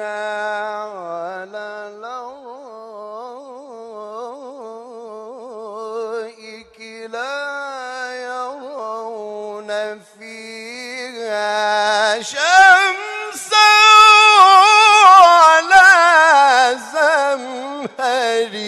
على لرائك لا يرون فيها شمسا ولا زمهرير.